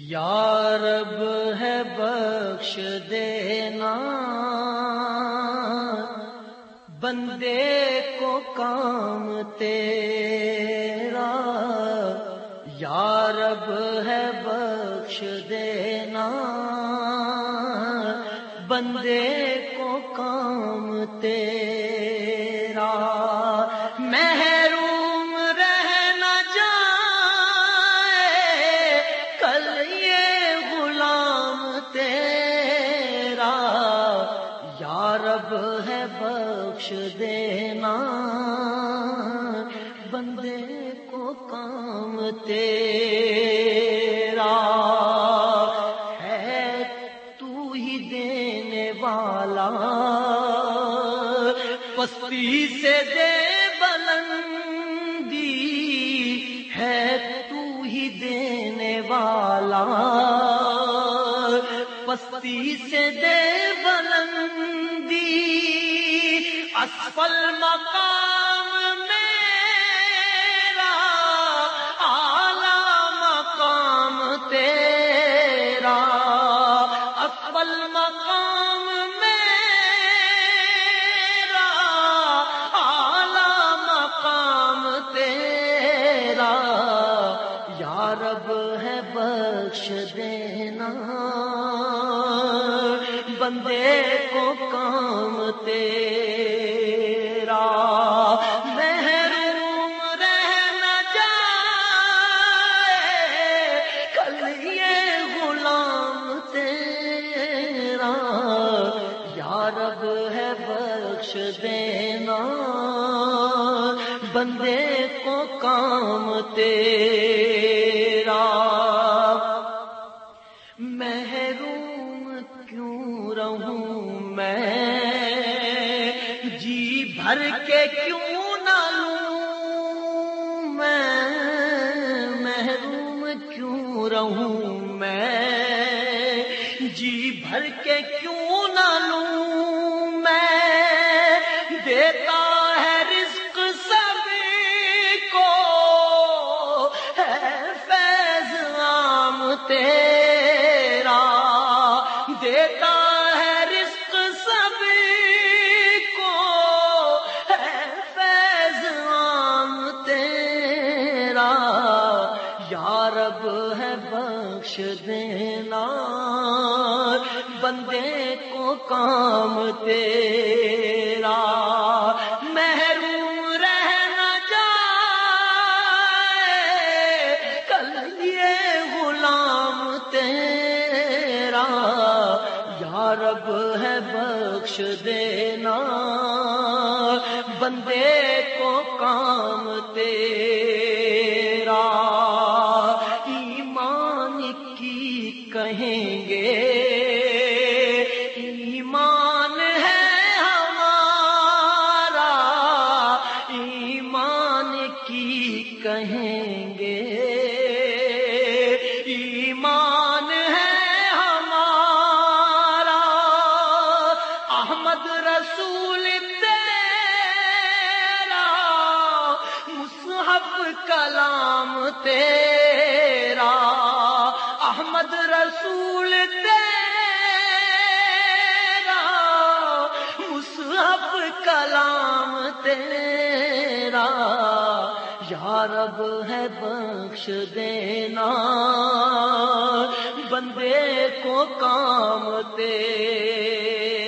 یا رب ہے بخش دینا، بندے کو کام تیرا، یا رب ہے بخش دینا، بندے کو کام تیرا۔ بندے کو کام تیرا ہے، تو ہی دینے والا۔ پستی سے دے بلندی ہے، تو ہی دینے والا۔ پستی سے دے بلندی اسفل مقام میرا، اعلی مقام تیرا۔ اسفل مقام میرا، اعلی مقام تیرا۔ یا رب ہے بخش دینا۔ بندے کو کام تیرا۔ محروم رہنا جائے کل یہ غلام تیرا۔ یا رب ہے بخش دینا۔ بندے کو کام تیرا۔ بھر کے کیوں نہ لوں میں؟ دیتا ہے رزق سبھی کو۔ ہے فیض عام تیرا۔ دیتا ہے رزق سبھی کو۔ ہے فیض عام تیرا۔ یا رب ہے بخش دینا۔ کو کام تیرا محروم رہنا جائے کل یہ غلام تیرا یا رب ہے بخش دینا بندے کو کام تیرا کلام تیرا، احمد رسول تیرا، مصحف کلام تیرا۔ یا رب ہے بخش دینا، بندے کو کام تیرا۔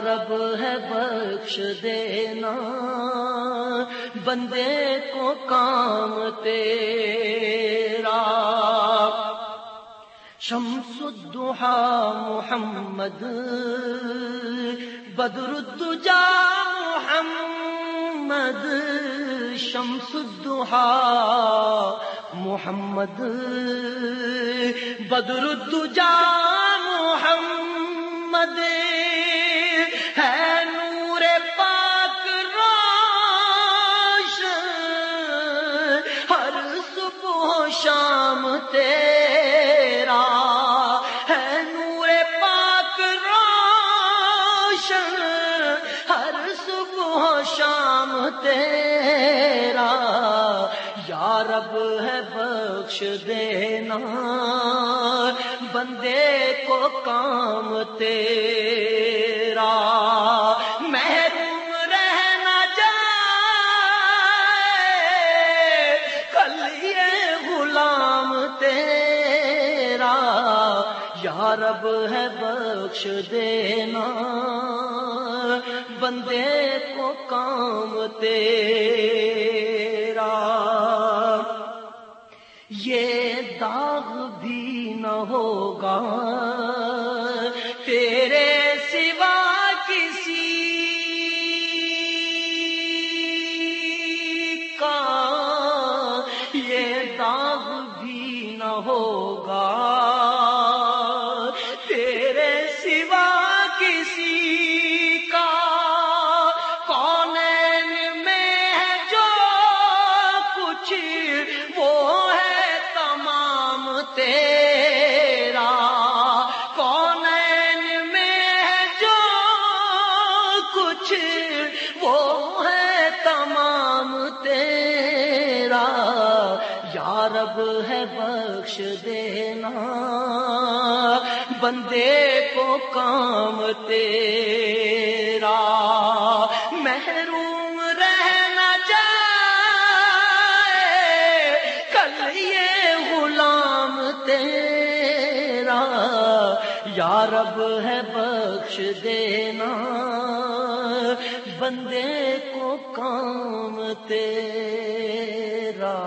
رب ہے بخش دینا، بندے کو کام تیرا۔ شمس الدحا محمد، بدر الدجا محمد۔ شمس الدحا محمد، بدر الدجا محمد۔ تیرا ہے نور پاک روشن، ہر صبح شام تیرا۔ یا رب ہے بخش دینا، بندے کو کام تیرا۔ رب ہے بخش دینا۔ بندے کو کام تیرا۔ یہ داغ بھی نہ ہوگا۔ یا رب ہے بخش دینا۔ بندے کو کام تیرا۔ محروم رہنا چاہے۔ کل یہ غلام تیرا۔ یا رب ہے بخش دینا۔ بندے کو کام تیرا۔